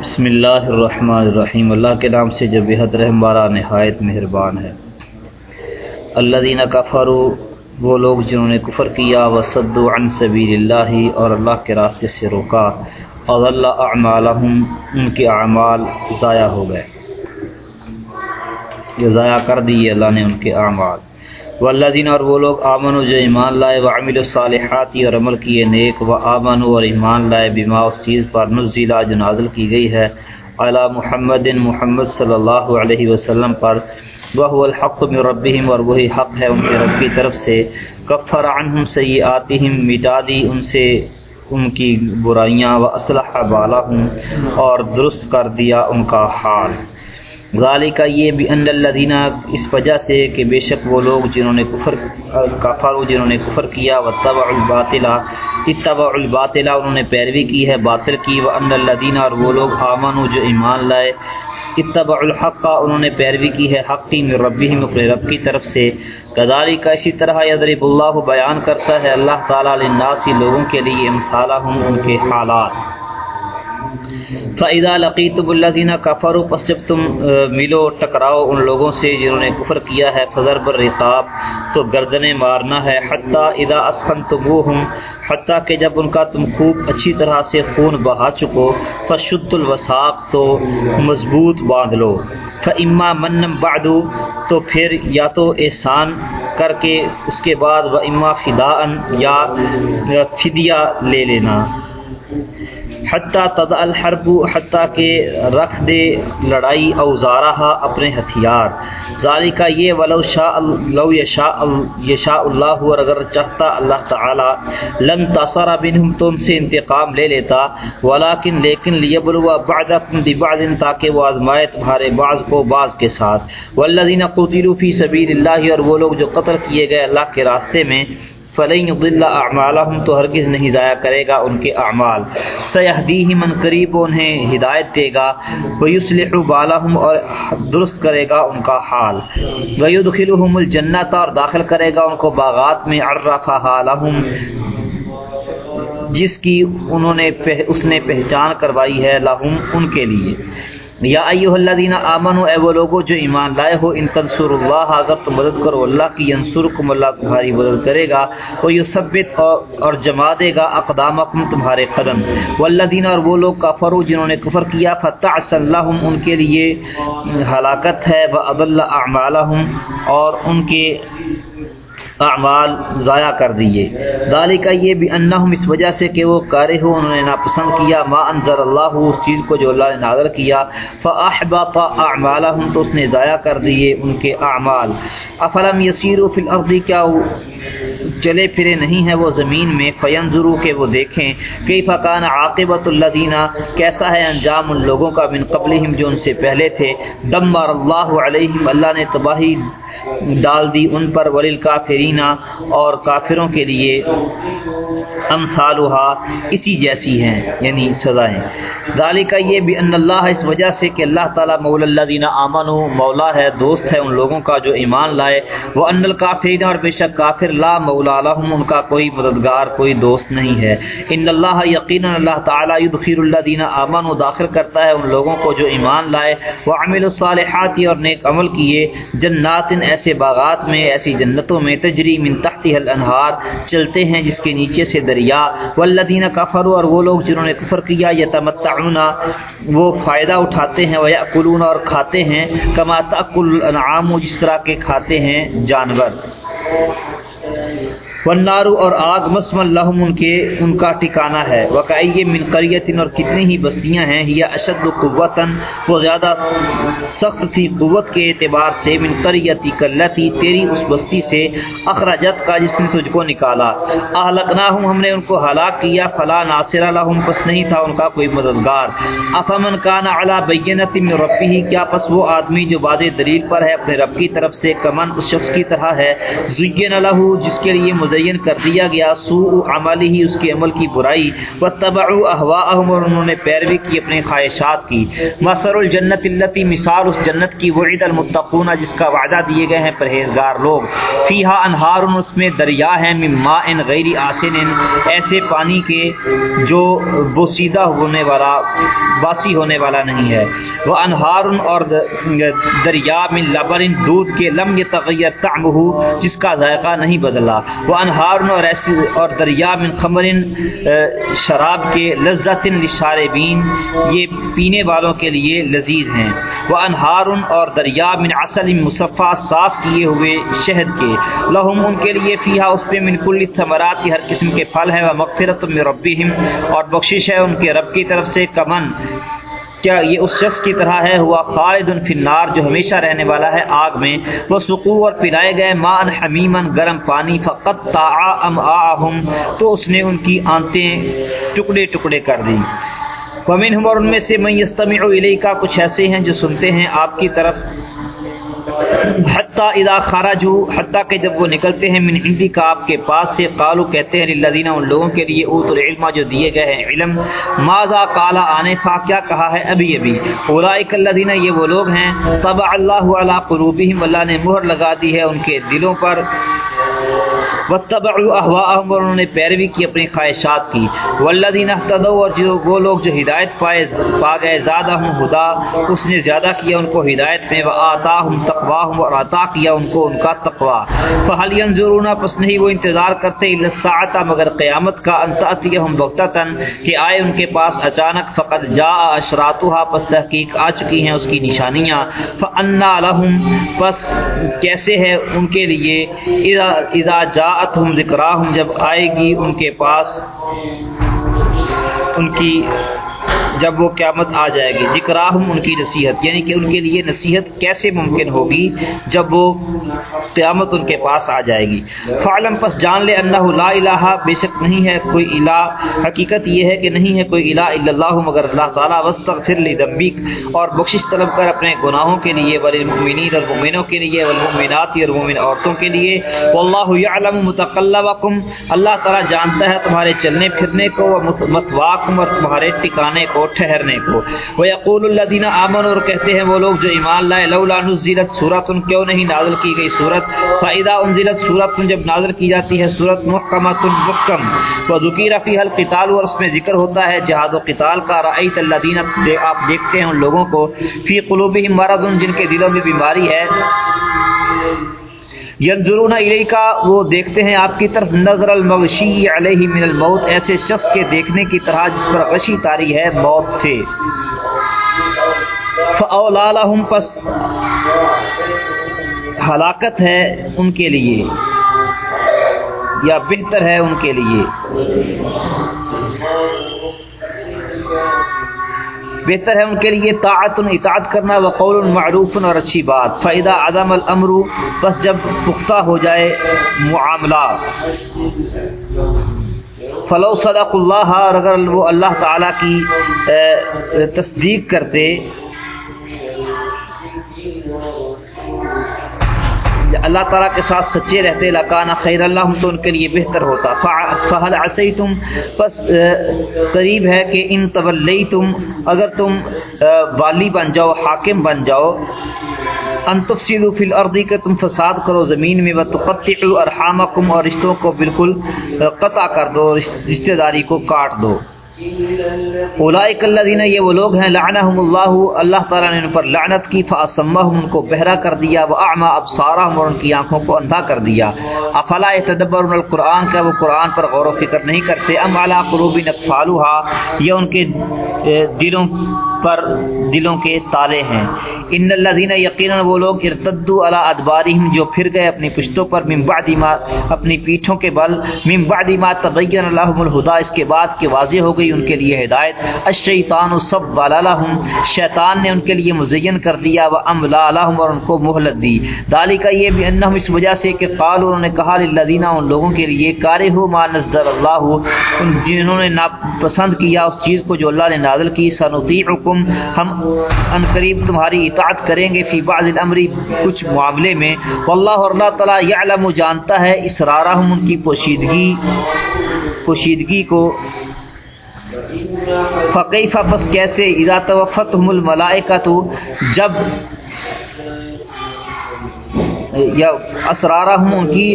بسم اللہ الرحمن الرحیم۔ اللہ کے نام سے جو بےحد رحم والا نہایت مہربان ہے۔ اللہ دینہ کفرو وہ لوگ جنہوں نے کفر کیا وصد عن سبیل اللہ اور اللہ کے راستے سے روکا اور اللہ اعمالہم، ان کے اعمال ضائع ہو گئے۔ یہ ضائع کر دیے اللہ نے ان کے اعمال۔ والذین اور وہ لوگ آمن و جو ایمان لائے و عمل الصالحاتی اور عمل کیے نیک و آمن اور ایمان لائے بما اس چیز پر نزلہ جو نازل کی گئی ہے۔ علی محمد محمد صلی اللہ علیہ وسلم پر۔ وہ الحق من ربہم اور وہی حق ہے ان کے رب کی طرف سے۔ کفر عنہم سیئاتہم، مٹا دی ان سے ان کی برائیاں و اسلح بالہم اور درست کر دیا ان کا حال۔ غالی کا یہ بھی ان الدینہ اس وجہ سے کہ بے شک وہ لوگ جنہوں نے کفر کفر جنہوں نے کفر کیا و طبع الباطلا اتبع الباطلا انہوں نے پیروی کی ہے، باطل کی، و ان الدینہ اور وہ لوگ آمن جو ایمان لائے اتبع الحق کا انہوں نے پیروی کی ہے حق کی، من ربہم، اپنے رب کی طرف سے۔ کداری کا اسی طرح یضرب اللہ بیان کرتا ہے اللہ تعالیٰ للناسی لوگوں کے لیے امثالہم، ان کے حالات۔ فعدہ لقیتب اللہ دینہ کفر پس جب تم ملو، ٹکراؤ ان لوگوں سے جنہوں نے کفر کیا ہے فضر بر رقاب تو گردنیں مارنا ہے۔ حتیٰ ادا اسخن تبو ہوں حتیٰ کہ جب ان کا تم خوب اچھی طرح سے خون بہا چکو فشد الوساق، تو مضبوط باندھ لو۔ فعما منم بادو تو پھر یا تو احسان کر کے اس کے بعد و اما فدا یا، فدیہ لے لینا۔ حتیٰ تد الحرب، حتیٰ کہ رکھ دے لڑائی اوزارہ اپنے ہتھیار۔ ظالی کا یہ ولو شاء لو یشاء یشاء اللہ، اور اگر چاہتا اللہ تعالی، لن تصر بنہم تو ان سے انتقام لے لیتا۔ ولیکن، لیکن لیبلوا بعدکم ببعض تاکہ وہ آزمائے تمہارے بعض کو بعض کے ساتھ۔ والذین قتلوا فی سبیل اللہ، اور وہ لوگ جو قتل کیے گئے اللہ کے راستے میں فلین ضلع اعمالہم تو ہرگز نہیں ضائع کرے گا ان کے اعمال۔ سیہدیہ من قریب انہیں ہدایت دے گا۔ ویصلح بالہم اور درست کرے گا ان کا حال۔ ویدخلہم الجنت اور داخل کرے گا ان کو باغات میں۔ عرفہ حالہم جس کی انہوں نے اس نے پہچان کروائی ہے لہم ان کے لیے۔ یا ایوہ الذین آمنوا، اے وہ لوگو جو ایمان لائے ہو، ان تنصر اللہ، اگر تم مدد کرو، اللہ کی ینصرکم، اللہ تمہاری مدد کرے گا، وہ یثبت اور جما دے گا اقدامکم تمہارے قدم۔ والذین، اور وہ لوگ کفروا جنہوں نے کفر کیا، فتعس اللہم ان کے لیے ہلاکت ہے واضل اعمالہم اور ان کے اعمال ضائع کر دیے۔ دالی کا یہ بھی انہم اس وجہ سے کہ وہ کارے ہو، انہوں نے ناپسند کیا۔ ما انزل اللہ، اس چیز کو جو اللہ نے نازل کیا۔ فاحبط اعمالہم، تو اس نے ضائع کر دیے ان کے اعمال۔ افلم یسیروا فی الارض، کیا چلے پھرے نہیں ہیں وہ زمین میں؟ فینظروا، کہ وہ دیکھیں۔ کیف کان عاقبت الذین، کیسا ہے انجام ان لوگوں کا من قبلہم جو ان سے پہلے تھے؟ دمر اللہ علیہم، اللہ نے تباہی ڈال دی ان پر ولیل کافرینا اور کافروں کے لیے امثالها اسی جیسی ہیں یعنی سزائیں۔ ذالک کا یہ بھی ان اللہ اس وجہ سے کہ اللہ تعالی مولا الذین آمنوا، مولا ہے، دوست ہے ان لوگوں کا جو ایمان لائے۔ وہ ان الکافرین اور بے شک کافر، لا مولا لهم ان کا کوئی مددگار، کوئی دوست نہیں ہے۔ ان اللہ یقینا، اللہ تعالی یدخل الذین آمنوا، داخل کرتا ہے ان لوگوں کو جو ایمان لائے۔ وہ وعملوا الصالحات اور نیک عمل کیے۔ جنات ایسے باغات میں، ایسی جنتوں میں تجری من حل الانہار چلتے ہیں جس کے نیچے سے دریا۔ والذین کفر اور وہ لوگ جنہوں نے کفر کیا، یتمتعون، وہ فائدہ اٹھاتے ہیں، ویاکلون، اور کھاتے ہیں۔ کما تاکل الانعام، جس طرح کے کھاتے ہیں جانور۔ والنار اور آگ مسم اللہم ان کے ان کا ٹھکانہ ہے۔ وقعی من قریتن اور کتنی ہی بستیاں ہیں یہ اشد قوتن وہ زیادہ سخت تھی قوت کے اعتبار سے۔ من قریتی کلتی تیری اس بستی سے اخرجت کا جس نے تجھ کو نکالا۔ اہلکناہم ہم نے ان کو ہلاک کیا۔ فلا ناصر لہم پس نہیں تھا ان کا کوئی مددگار۔ افمن کان علی بینت من ربہ کیا پس وہ آدمی جو باد دلیل پر ہے اپنے رب کی طرف سے؟ کمن اس شخص کی طرح ہے۔ زین لہو جس کے لیے مزین کر دیا گیا سو عملی ہی اس کے عمل کی برائی و تبع احواءہم اور انہوں نے پیروی کی اپنے خواہشات کی۔ مصر الجنت اللتی مثال اس جنت کی وعد المتقون جس کا وعدہ دیے گئے ہیں پرہیزگار لوگ۔ فیہا انہار اس میں دریا ہیں من ماء غیر آسن، ایسے پانی کے جو بوسیدہ ہونے والا، باسی ہونے والا نہیں ہے۔ وہ انہار اور دریا من لبن، دودھ کے لم تغیر تعمہ جس کا ذائقہ نہیں بدلا۔ وہ انہار اور ایسی اور دریا من خمر شراب کے لذت للشاربین، یہ پینے والوں کے لیے لذیذ ہیں۔ وہ انہار اور دریا من اصل مصفہ، صاف کیے ہوئے شہد کے۔ لہم، ان کے لیے فیہا، اس پہ من کل ثمرات کی ہر قسم کے پھل ہے وہ مغفرت من ربہم، اور بخشش ہے ان کے رب کی طرف سے، کمن۔ کیا یہ اس شخص کی طرح ہے؟ ہوا خالد فی النار جو ہمیشہ رہنے والا ہے آگ میں۔ وہ سکو اور پلائے گئے مان حمیمن گرم پانی، فقط تا ام آم تو اس نے ان کی آنتیں ٹکڑے ٹکڑے کر دی ومن اور ان میں سے میں یستمع الیکا، کچھ ایسے ہیں جو سنتے ہیں، آپ کی طرف حتیٰ اذا خرجو حتیٰ کہ جب وہ نکلتے ہیں من ہندی کا آپ کے پاس سے قالو کہتے ہیں للذین، ان لوگوں کے لیے اوت العلم جو دیے گئے ہیں، علم۔ ماذا قالا آنے فا، کیا کہا ہے ابھی ابھی؟ اولائک الذین، یہ وہ لوگ ہیں۔ طبع اللہ علی قلوبہم، اللہ نے مہر لگا دی ہے ان کے دلوں پر۔ واتبعوا اهواءهم اور انہوں نے پیروی کی، اپنی خواہشات کی۔ والذین اهتدوا، اور جو وہ لوگ جو ہدایت پائے، پا گئے زادہم ہدا اس نے زیادہ کیا ان کو ہدایت میں۔ وآتاہم تقواہم اور عطا کیا ان کو ان کا تقوا فهل ينظرون، پس نہیں وہ انتظار کرتے، الا مگر قیامت کا ان تاتیہم بغتتا کہ آئے ان کے پاس اچانک۔ فقط جاء اشراطها پس تحقیق آ چکی ہیں اس کی نشانیاں۔ فانا لهم، پس کیسے ہے ان کے لیے؟ اذا جاعت ہم ذکراہم جب آئے گی ان کے پاس ان کی جب وہ قیامت آ جائے گی۔ ذکراہم ان کی نصیحت یعنی کہ ان کے لیے نصیحت کیسے ممکن ہوگی جب وہ قیامت ان کے پاس آ جائے گی۔ فعلم پس جان لے انہ لا الہ، بے شک نہیں ہے کوئی الہ۔ حقیقت یہ ہے کہ نہیں ہے کوئی الہ الا اللہ، مگر اللہ تعالی، واستغفر لذنبک اور بخشش طلب کر اپنے گناہوں کے لیے، وللمؤمنین اور مومنوں کے لیے والمؤمنات اور مومن عورتوں کے لیے۔ واللہ یعلم متقلبکم، اللہ تعالی جانتا ہے تمہارے چلنے پھرنے کو ومثواکم اور تمہارے ٹھکانے کو ٹھہرنے کو۔ وہ یقول الذین آمنوا اور کہتے ہیں وہ لوگ جو ایمان لائے، لولا نزلت سورۃ، کیوں نہیں نازل کی گئی سورۃ فاذا انزلت سورۃ، جب نازل کی جاتی ہے سورۃ محکمۃ محکم۔ وذکر فیها القتال، اور اس میں ذکر ہوتا ہے جہاد و قتال کا۔ رایت الذین آپ دیکھتے ہیں ان لوگوں کو۔ فی قلوبہم مرض، جن کے دلوں میں بیماری ہے۔ ینظرون الیکا وہ دیکھتے ہیں آپ کی طرف نظر المغشی علیہ من الموت، ایسے شخص کے دیکھنے کی طرح جس پر غشی تاری ہے موت سے۔ فاولا لهم، پس ہلاکت ہے ان کے لیے، یا بہتر ہے ان کے لیے۔ بہتر ہے ان کے لیے طاعت اطاعت کرنا وقول معروف اور اچھی بات۔ فائدہ عدم الامر بس جب پختہ ہو جائے معاملہ۔ فلو صدق اللہ اور اگر وہ اللہ تعالیٰ کی تصدیق کرتے اللہ تعالیٰ کے ساتھ سچے رہتے لکانا خیر اللہ تو ان کے لیے بہتر ہوتا۔ فہل عصی تم بس قریب ہے کہ ان طولی تم اگر تم والی بن جاؤ، حاکم بن جاؤ ان تفصیل فی الارضی کہ تم فساد کرو زمین میں، وتقطعوا ارحامکم اور رشتوں کو بالکل قطع کر دو، رشتہ داری کو کاٹ دو۔ اولائک الذین یہ وہ لوگ ہیں، لعنہم اللہ اللہ تعالیٰ نے ان پر لعنت کی فاسمہم ان کو بہرا کر دیا واعمى ابصارہم اور ان کی آنکھوں کو اندھا کر دیا۔ افلا يتدبرون القرآن؟ کا وہ قرآن پر غور و فکر نہیں کرتے؟ ام علی قلوب اقفالها یہ ان کے دلوں پر دلوں کے تالے ہیں۔ ان الذين یقینا وہ لوگ ارتدوا علی ادبارهم جو پھر گئے اپنی پشتوں پر من بعد ما، اپنی پیٹھوں کے بل، من بعد ما تبین لهم الهدى اس کے بعد کہ واضح ہو گئی ان کے لیے ہدایت۔ الشیطان سب بالالہم شیطان نے ان کے لیے مزین کر دیا و املا لہم اور ان کو مہلت دی۔ دالی کا یہ بھی انہم اس وجہ سے کہ قال انہوں نے کہا، للذین، ان لوگوں کے لیے، کارے ہو ما نزل اللہ، ان جنہوں نے ناپسند کیا اس چیز کو جو اللہ نے نازل کی، سنطیعکم منکم ہم ان قریب تمہاری اطاعت کریں گے فی بعض الامر کچھ معاملے میں۔ واللہ اور اللہ تعالی یعلم جانتا ہے اسرارہم ان کی پوشیدگی پوشیدگی کو۔ فقیفہ بس کیسے؟ اذا توفتہم الملائکہ تو جب یا اسرارہ ہوں ان کی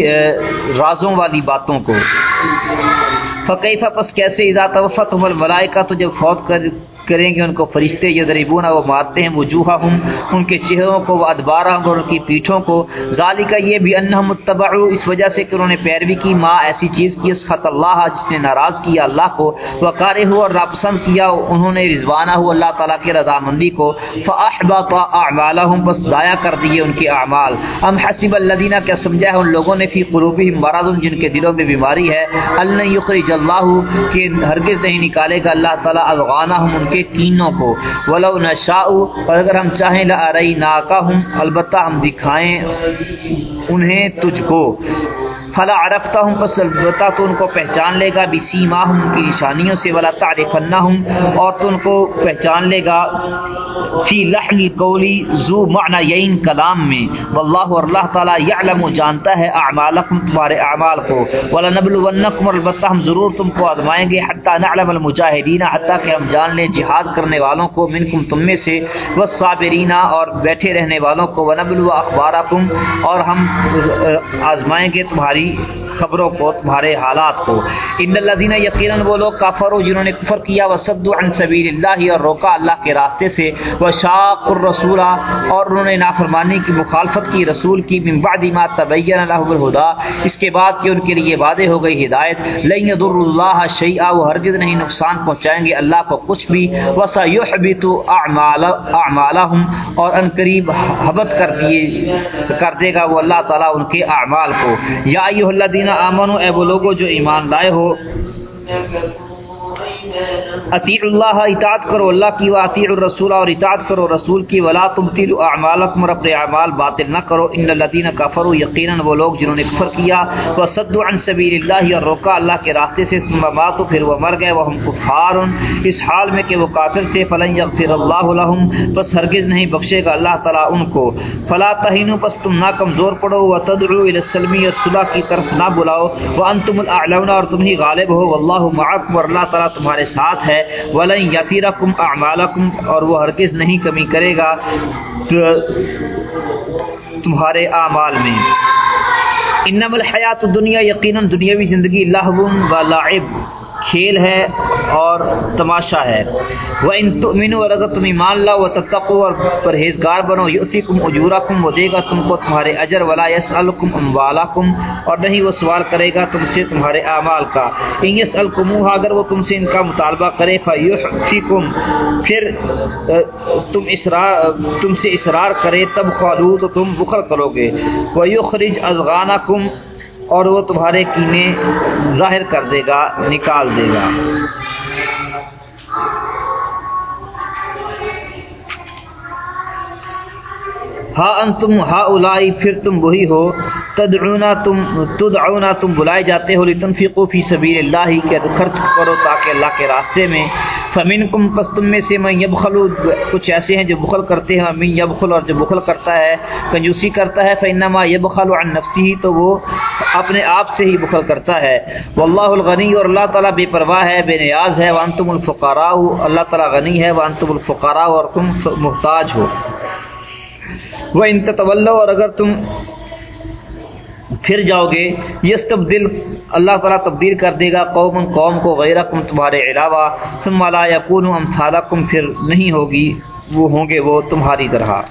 رازوں والی باتوں کو۔ فقیفہ پس کیسے؟ اذا توفتہم الملائکہ تو جب فوت کر کریں گے ان کو فرشتے یہ ضریبونا وہ مارتے ہیں وجوہا ہم ان کے چہروں کو وہ ادبارہ ہم اور ان کی پیٹھوں کو۔ ظالی کا یہ بھی انہم متبعو اس وجہ سے کہ انہوں نے پیروی کی۔ ماں ایسی چیز کی اسفت اللہ، جس نے ناراض کیا اللہ کو۔ وقارے ہو اور ناپسند کیا، انہوں نے رضوانہ ہو اللہ تعالیٰ کے رضامندی کو۔ فاحبط اعمالہم، بس ضائع کر دیے ان کے اعمال۔ ام حسب الذین، کیا سمجھا ہے ان لوگوں نے؟ فی قلوبہم مرض، جن کے دلوں میں بیماری ہے۔ اللہ یخرج اللہ، کہ ہرگز نہیں نکالے گا اللہ تعالیٰ افغانہم ان کے کے تینوں کو۔ ولو نشاء، اور اگر ہم چاہیں لارئی ناکا ہم البتہ ہم دکھائیں انہیں تجھ کو۔ فلا عرفتہ ہوں پس البتہ تو ان کو پہچان لے گا بسیما ہم ان کی نشانیوں سے، ولا تعرفنہ ہوں اور تو ان کو پہچان لے گا۔ فی لحن قولی ذو معنی یین کلام میں۔ واللہ، اور اللہ تعالی یعلم و جانتا ہے اعمالکم، تمہارے اعمال کو۔ ولا نبلونکم البتہ ہم ضرور تم کو آزمائیں گے، حتی نعلم المجاہدین، حتی کہ ہم جان لیں جہاد کرنے والوں کو، منکم تم میں سے۔ والصابرین، اور بیٹھے رہنے والوں کو۔ ونبلو اخبارکم، اور ہم آزمائیں گے تمہاری خبروں کو، تمہارے حالات کو۔ ان الذين یقینا وہ لوگ کافر ہو جنہوں نے کفر کیا وصد عن سبیل اللہ اور روکا اللہ کے راستے سے۔ وشاق الرسول اور انہوں نے نافرمانی کی، مخالفت کی، رسول کی۔ من بعد ما تبین له الهدى۔ اس کے بعد کہ ان کے لیے وعدے ہو گئی ہدایت۔ لن يضر الله شيئا، وہ ہرگز نہیں نقصان پہنچائیں گے اللہ کو کچھ بھی۔ وسيحبط اعمال اعمالهم اور ان قریب حبط کر دیے کر دے گا وہ اللہ تعالی ان کے اعمال کو۔ یا اللہ الذین آمنو اے وہ لوگوں جو ایمان لائے ہو۔ اطیع اللہ، اطاعت کرو اللہ کی، و اطیع الرسول اور اطاعت کرو رسول کی، ولا تبتلوا اعمالکم، اور اپنے اعمال باطل نہ کرو۔ ان الذين كفروا یقینا وہ لوگ جنہوں نے کفر کیا۔ وصدوا عن سبیل اللہ، اور روکا اللہ کے راستے سے۔ ثم ماتوا، پھر وہ مر گئے۔ وہ ہم کفار اس حال میں کہ وہ کافر تھے۔ فلن یغفر اللہ لهم پس ہرگز نہیں بخشے گا اللہ تعالی ان کو۔ فلا تهنوا پس تم نہ کمزور پڑو وتدعوا الى السلم، اور صلح کی طرف نہ بلاؤ۔ وانتم الاعلون، اور تم ہی غالب ہو۔ والله معكم اور اللہ تعالی تمہارے ساتھ ہے۔ ولن کم اعمالکم اور وہ ہرگز نہیں کمی کرے گا تمہارے اعمال میں۔ انم الحیات دنیا یقیناً دنیاوی زندگی لہو و لعب کھیل ہے اور تماشا ہے۔ وہ ان تمین اور اگر تم ایمان لاؤ و تتقو اور پرہیزگار بنو یوتی کم اجورا کم وہ دے گا تم کو تمہارے اجر، ولا یس الکم اموالا کم اور نہیں وہ سوال کرے گا تم سے تمہارے اعمال کا۔ ان یس الکموہ اگر وہ تم سے ان کا مطالبہ کرے فیحفیکم پھر تم اسرار، تم سے اصرار کرے، تب خالو تو تم بخل کرو گے۔ وہ یخرج ازغانکم اور وہ تمہارے کینے ظاہر کر دے گا، نکال دے گا۔ ہا انتم ہا الائی پھر تم وہی ہو۔ تدعونا تم تدعونا تم بلائے جاتے ہو لتنفقوا فی سبیل اللہ کہ خرچ کرو تاکہ اللہ کے راستے میں فمنکم پس تم میں سے من یبخل کچھ ایسے ہیں جو بخل کرتے ہیں، من یبخل اور جو بخل کرتا ہے، کنجوسی کرتا ہے، فانما یبخل عن نفسه تو وہ اپنے آپ سے ہی بخل کرتا ہے۔ واللہ الغنی اور اللہ تعالی بے پرواہ ہے، بے نیاز ہے، وانتم الفقراء اللہ تعالی غنی ہے، وانتم الفقراء اور تم محتاج ہو۔ وہ ان اور اگر تم پھر جاؤ گے یس تبدیل اللہ تعالیٰ تبدیل کر دے گا قوم قوم کو غیر کم تمہارے علاوہ، ثم لا یقون امثالکم، پھر نہیں ہوگی، وہ ہوں گے وہ تمہاری طرح۔